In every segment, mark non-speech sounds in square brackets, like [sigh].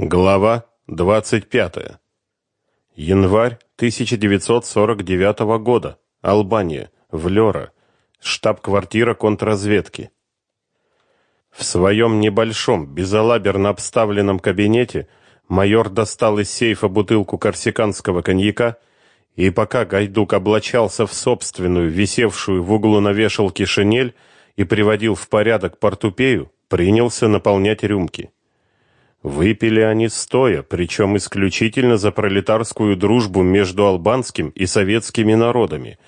Глава 25. Январь 1949 года. Албания. Влёра. Штаб-квартира контрразведки. В своем небольшом, безалаберно обставленном кабинете майор достал из сейфа бутылку корсиканского коньяка, и пока Гайдук облачался в собственную, висевшую в углу на вешалке шинель и приводил в порядок портупею, принялся наполнять рюмки. Выпили они стоя, причем исключительно за пролетарскую дружбу между албанским и советскими народами.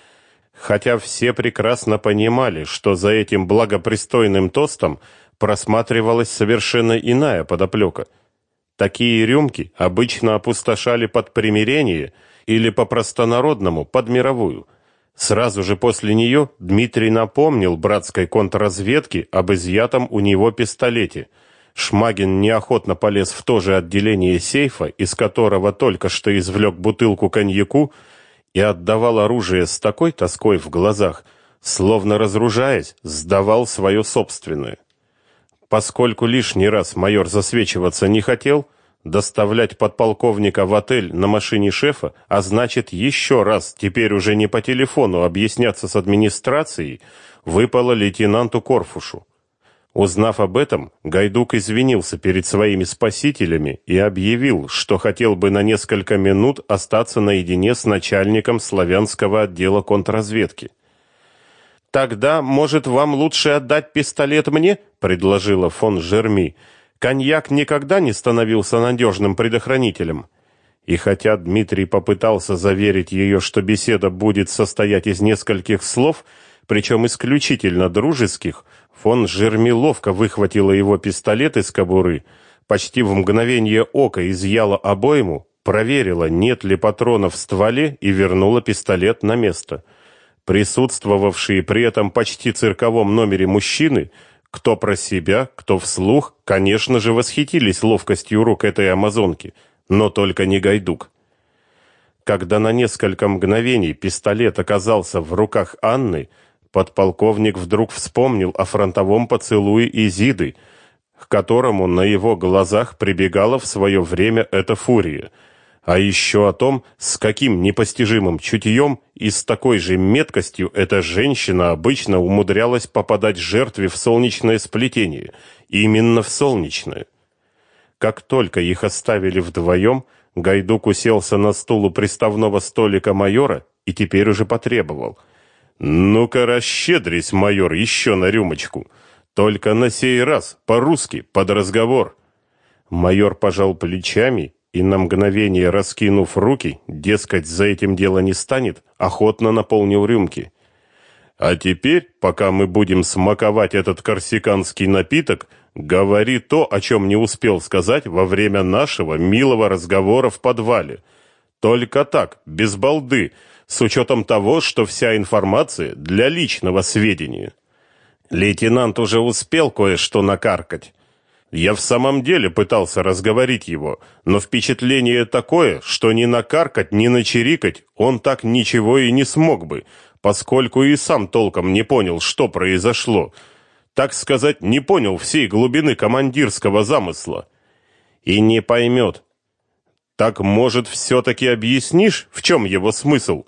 Хотя все прекрасно понимали, что за этим благопристойным тостом просматривалась совершенно иная подоплека. Такие рюмки обычно опустошали под примирение или по-простонародному под мировую. Сразу же после нее Дмитрий напомнил братской контрразведке об изъятом у него пистолете – Шмагин неохотно полез в то же отделение сейфа, из которого только что извлек бутылку коньяку, и отдавал оружие с такой тоской в глазах, словно разоружаясь, сдавал свое собственное. Поскольку лишний раз майор засвечиваться не хотел, доставлять подполковника в отель на машине шефа, а значит еще раз, теперь уже не по телефону объясняться с администрацией, выпало лейтенанту Корфушу. Узнав об этом, Гайдук извинился перед своими спасителями и объявил, что хотел бы на несколько минут остаться наедине с начальником славянского отдела контрразведки. Тогда, может, вам лучше отдать пистолет мне, предложила фон Жерми. Коньяк никогда не становился надежным предохранителем. И хотя Дмитрий попытался заверить ее, что беседа будет состоять из нескольких слов, причем исключительно дружеских, Фон Жерми ловко выхватила его пистолет из кобуры, почти в мгновение ока изъяла обойму, проверила, нет ли патронов в стволе и вернула пистолет на место. Присутствовавшие при этом почти цирковом номере мужчины, кто про себя, кто вслух, конечно же, восхитились ловкостью рук этой амазонки, но только не Гайдук. Когда на несколько мгновений пистолет оказался в руках Анны, Подполковник вдруг вспомнил о фронтовом поцелуе Изиды, к которому на его глазах прибегала в свое время эта фурия, а еще о том, с каким непостижимым чутьем и с такой же меткостью эта женщина обычно умудрялась попадать жертве в солнечное сплетение, именно в солнечное. Как только их оставили вдвоем, Гайдук уселся на стул у приставного столика майора и теперь уже потребовал – «Ну-ка, расщедрись, майор, еще на рюмочку. Только на сей раз, по-русски, под разговор». Майор пожал плечами и на мгновение, раскинув руки, дескать, за этим дело не станет, охотно наполнил рюмки. «А теперь, пока мы будем смаковать этот корсиканский напиток, говори то, о чем не успел сказать во время нашего милого разговора в подвале. Только так, без балды» с учетом того, что вся информация для личного сведения. Лейтенант уже успел кое-что накаркать. Я в самом деле пытался разговорить его, но впечатление такое, что ни накаркать, ни начерикать он так ничего и не смог бы, поскольку и сам толком не понял, что произошло. Так сказать, не понял всей глубины командирского замысла. И не поймет. Так, может, все-таки объяснишь, в чем его смысл?»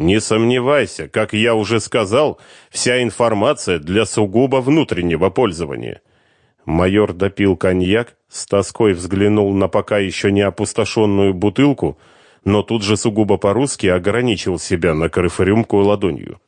Не сомневайся, как я уже сказал, вся информация для сугубо внутреннего пользования. Майор допил коньяк, с тоской взглянул на пока еще не опустошенную бутылку, но тут же сугубо по-русски ограничил себя, накрыв рюмку ладонью.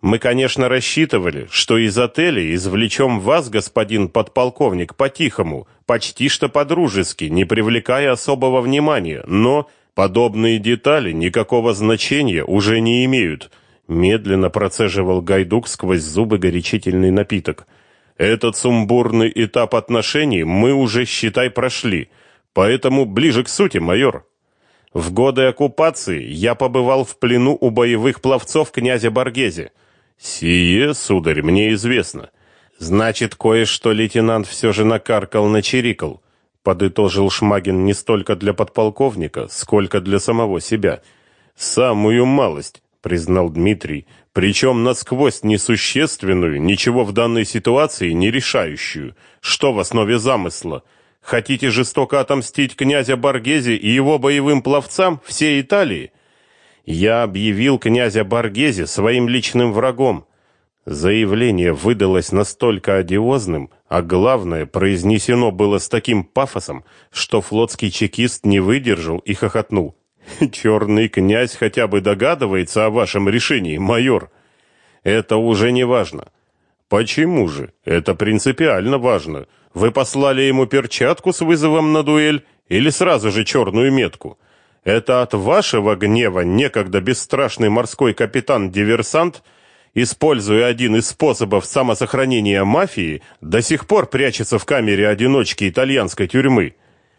Мы, конечно, рассчитывали, что из отеля извлечем вас, господин подполковник, по-тихому, почти что по-дружески, не привлекая особого внимания, но Подобные детали никакого значения уже не имеют, медленно процеживал Гайдук сквозь зубы горячительный напиток. Этот сумбурный этап отношений мы уже считай прошли, поэтому ближе к сути, майор. В годы оккупации я побывал в плену у боевых пловцов князя Баргези. Сие, сударь, мне известно. Значит, кое-что лейтенант все же накаркал, начерикал подытожил Шмагин не столько для подполковника, сколько для самого себя. Самую малость, признал Дмитрий, причем насквозь несущественную, ничего в данной ситуации не решающую, что в основе замысла. Хотите жестоко отомстить князя Баргези и его боевым пловцам всей Италии? Я объявил князя Баргези своим личным врагом. Заявление выдалось настолько одиозным, а главное, произнесено было с таким пафосом, что флотский чекист не выдержал и хохотнул. [laughs] «Черный князь хотя бы догадывается о вашем решении, майор. Это уже не важно. Почему же? Это принципиально важно. Вы послали ему перчатку с вызовом на дуэль или сразу же черную метку? Это от вашего гнева некогда бесстрашный морской капитан-диверсант, используя один из способов самосохранения мафии, до сих пор прячется в камере одиночки итальянской тюрьмы.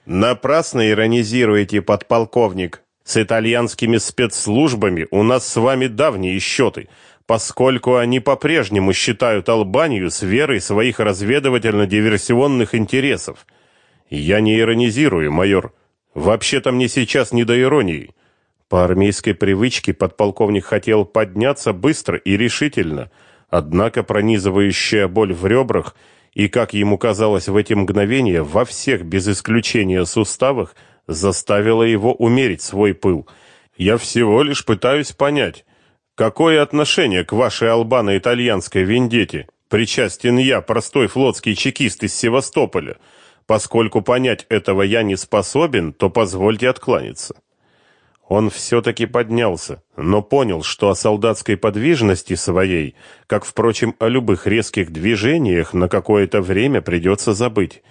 Напрасно иронизируете, подполковник. С итальянскими спецслужбами у нас с вами давние счеты – поскольку они по-прежнему считают Албанию сферой своих разведывательно-диверсионных интересов. Я не иронизирую, майор. Вообще-то мне сейчас не до иронии. По армейской привычке подполковник хотел подняться быстро и решительно, однако пронизывающая боль в ребрах и, как ему казалось в эти мгновения, во всех без исключения суставах заставила его умерить свой пыл. Я всего лишь пытаюсь понять, Какое отношение к вашей албано-итальянской вендетте причастен я, простой флотский чекист из Севастополя? Поскольку понять этого я не способен, то позвольте откланяться. Он все-таки поднялся, но понял, что о солдатской подвижности своей, как, впрочем, о любых резких движениях, на какое-то время придется забыть.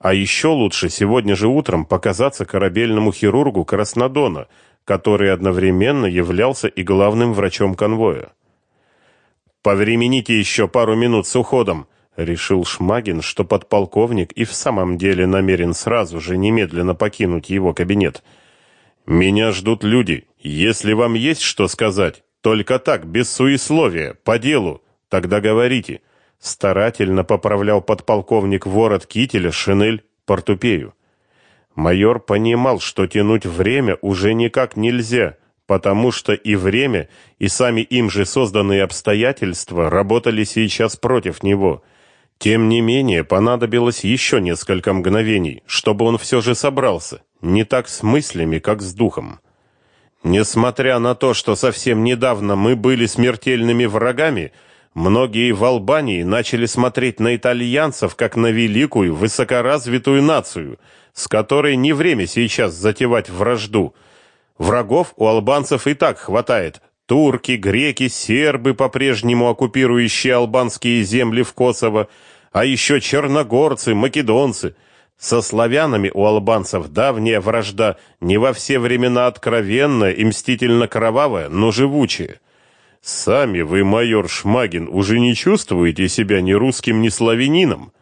А еще лучше сегодня же утром показаться корабельному хирургу Краснодона – который одновременно являлся и главным врачом конвоя. «Повремените еще пару минут с уходом», — решил Шмагин, что подполковник и в самом деле намерен сразу же немедленно покинуть его кабинет. «Меня ждут люди. Если вам есть что сказать, только так, без суесловия, по делу, тогда говорите». Старательно поправлял подполковник ворот кителя, шинель, портупею. Майор понимал, что тянуть время уже никак нельзя, потому что и время, и сами им же созданные обстоятельства работали сейчас против него. Тем не менее, понадобилось еще несколько мгновений, чтобы он все же собрался, не так с мыслями, как с духом. Несмотря на то, что совсем недавно мы были смертельными врагами, многие в Албании начали смотреть на итальянцев как на великую, высокоразвитую нацию – с которой не время сейчас затевать вражду. Врагов у албанцев и так хватает. Турки, греки, сербы, по-прежнему оккупирующие албанские земли в Kosovo, а еще черногорцы, македонцы. Со славянами у албанцев давняя вражда, не во все времена откровенная и мстительно кровавая, но живучая. Сами вы, майор Шмагин, уже не чувствуете себя ни русским, ни славянином.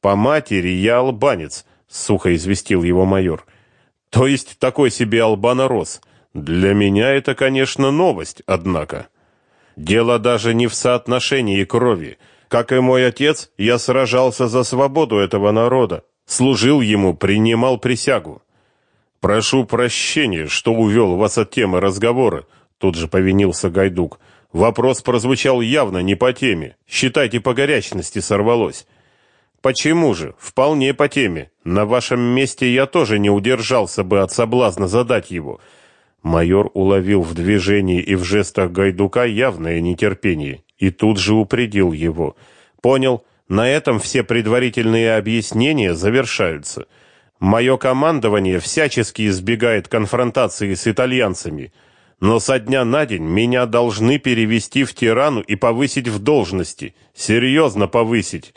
По матери я албанец, сухо известил его майор. То есть такой себе албанорос. Для меня это, конечно, новость, однако. Дело даже не в соотношении крови. Как и мой отец, я сражался за свободу этого народа, служил ему, принимал присягу. Прошу прощения, что увел вас от темы разговора, тут же повинился Гайдук. Вопрос прозвучал явно не по теме. Считайте, по горячности сорвалось. Почему же? Вполне по теме. На вашем месте я тоже не удержался бы от соблазна задать его. Майор уловил в движении и в жестах Гайдука явное нетерпение и тут же упредил его. Понял, на этом все предварительные объяснения завершаются. Мое командование всячески избегает конфронтации с итальянцами, но со дня на день меня должны перевести в Тирану и повысить в должности, серьезно повысить.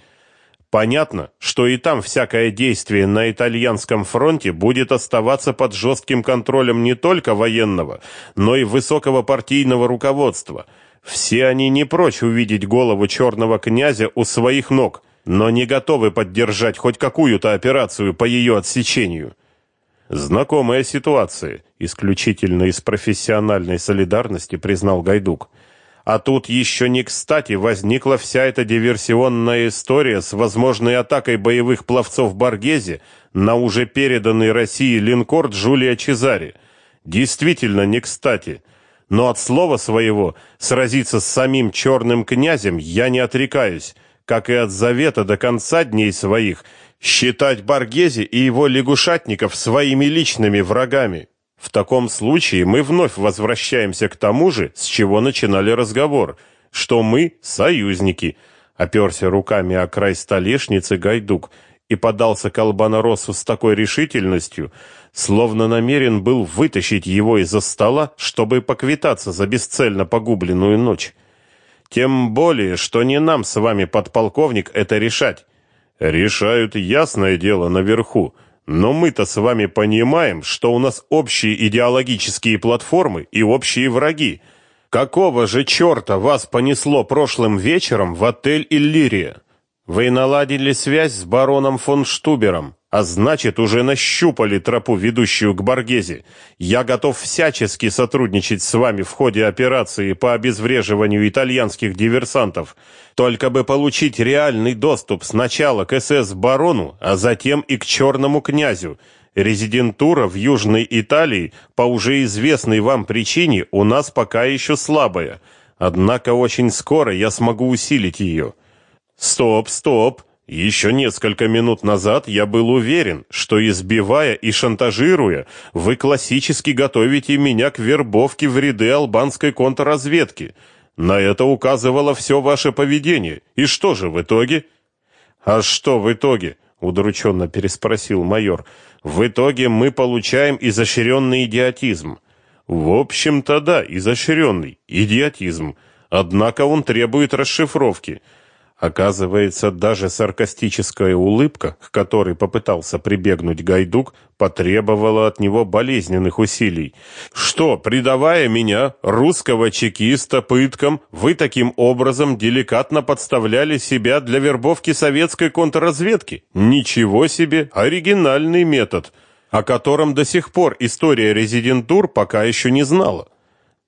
Понятно, что и там всякое действие на итальянском фронте будет оставаться под жестким контролем не только военного, но и высокого партийного руководства. Все они не прочь увидеть голову черного князя у своих ног, но не готовы поддержать хоть какую-то операцию по ее отсечению. Знакомая ситуация, исключительно из профессиональной солидарности признал Гайдук. А тут еще не кстати возникла вся эта диверсионная история с возможной атакой боевых пловцов Баргези на уже переданный России линкор Джулия Чезари. Действительно не кстати. Но от слова своего сразиться с самим черным князем я не отрекаюсь, как и от завета до конца дней своих, считать Баргези и его лягушатников своими личными врагами. В таком случае мы вновь возвращаемся к тому же, с чего начинали разговор, что мы союзники. Оперся руками о край столешницы Гайдук и подался к Албаноросу с такой решительностью, словно намерен был вытащить его из-за стола, чтобы поквитаться за бесцельно погубленную ночь. Тем более, что не нам с вами, подполковник, это решать. Решают ясное дело наверху. Но мы-то с вами понимаем, что у нас общие идеологические платформы и общие враги. Какого же черта вас понесло прошлым вечером в отель Иллирия? Вы наладили связь с бароном фон Штубером, а значит, уже нащупали тропу, ведущую к Баргезе. Я готов всячески сотрудничать с вами в ходе операции по обезвреживанию итальянских диверсантов, только бы получить реальный доступ сначала к СС-барону, а затем и к черному князю. Резидентура в Южной Италии по уже известной вам причине у нас пока еще слабая, однако очень скоро я смогу усилить ее. Стоп, стоп. Еще несколько минут назад я был уверен, что избивая и шантажируя, вы классически готовите меня к вербовке в ряды албанской контрразведки. На это указывало все ваше поведение. И что же в итоге? А что в итоге? удрученно переспросил майор. В итоге мы получаем изощренный идиотизм. В общем-то, да, изощренный идиотизм. Однако он требует расшифровки. Оказывается, даже саркастическая улыбка, к которой попытался прибегнуть Гайдук, потребовала от него болезненных усилий. Что, предавая меня, русского чекиста, пыткам, вы таким образом деликатно подставляли себя для вербовки советской контрразведки? Ничего себе, оригинальный метод, о котором до сих пор история резидентур пока еще не знала.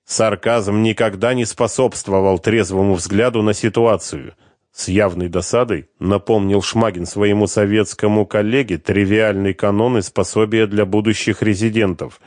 Сарказм никогда не способствовал трезвому взгляду на ситуацию. С явной досадой напомнил Шмагин своему советскому коллеге тривиальный канон и способие для будущих резидентов.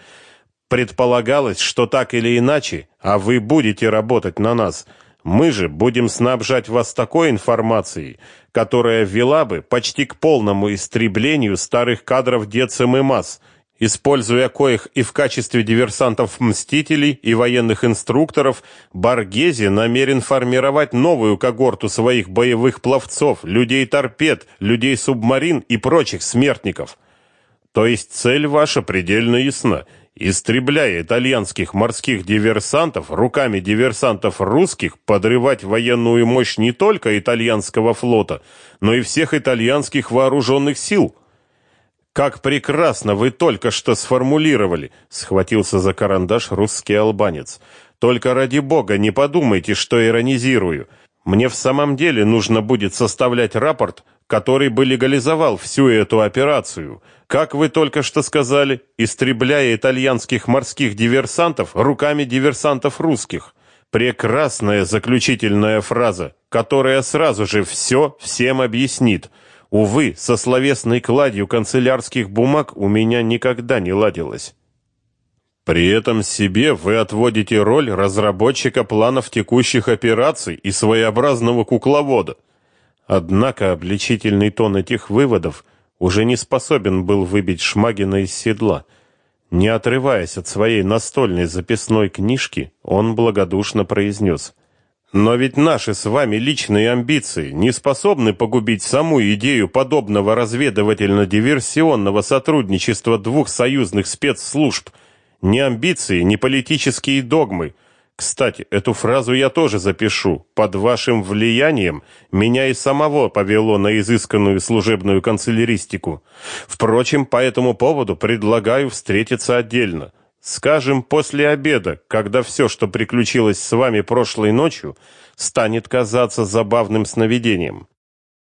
Предполагалось, что так или иначе, а вы будете работать на нас. Мы же будем снабжать вас такой информацией, которая вела бы почти к полному истреблению старых кадров ДЕЦМ и МАС – используя коих и в качестве диверсантов-мстителей и военных инструкторов, Баргези намерен формировать новую когорту своих боевых пловцов, людей-торпед, людей-субмарин и прочих смертников. То есть цель ваша предельно ясна. Истребляя итальянских морских диверсантов, руками диверсантов русских подрывать военную мощь не только итальянского флота, но и всех итальянских вооруженных сил – как прекрасно вы только что сформулировали, схватился за карандаш русский албанец. Только ради бога не подумайте, что иронизирую. Мне в самом деле нужно будет составлять рапорт, который бы легализовал всю эту операцию. Как вы только что сказали, истребляя итальянских морских диверсантов руками диверсантов русских. Прекрасная заключительная фраза, которая сразу же все всем объяснит. Увы, со словесной кладью канцелярских бумаг у меня никогда не ладилось. При этом себе вы отводите роль разработчика планов текущих операций и своеобразного кукловода. Однако обличительный тон этих выводов уже не способен был выбить Шмагина из седла. Не отрываясь от своей настольной записной книжки, он благодушно произнес — но ведь наши с вами личные амбиции не способны погубить саму идею подобного разведывательно-диверсионного сотрудничества двух союзных спецслужб. Ни амбиции, ни политические догмы. Кстати, эту фразу я тоже запишу. Под вашим влиянием меня и самого повело на изысканную служебную канцеляристику. Впрочем, по этому поводу предлагаю встретиться отдельно. Скажем, после обеда, когда все, что приключилось с вами прошлой ночью, станет казаться забавным сновидением.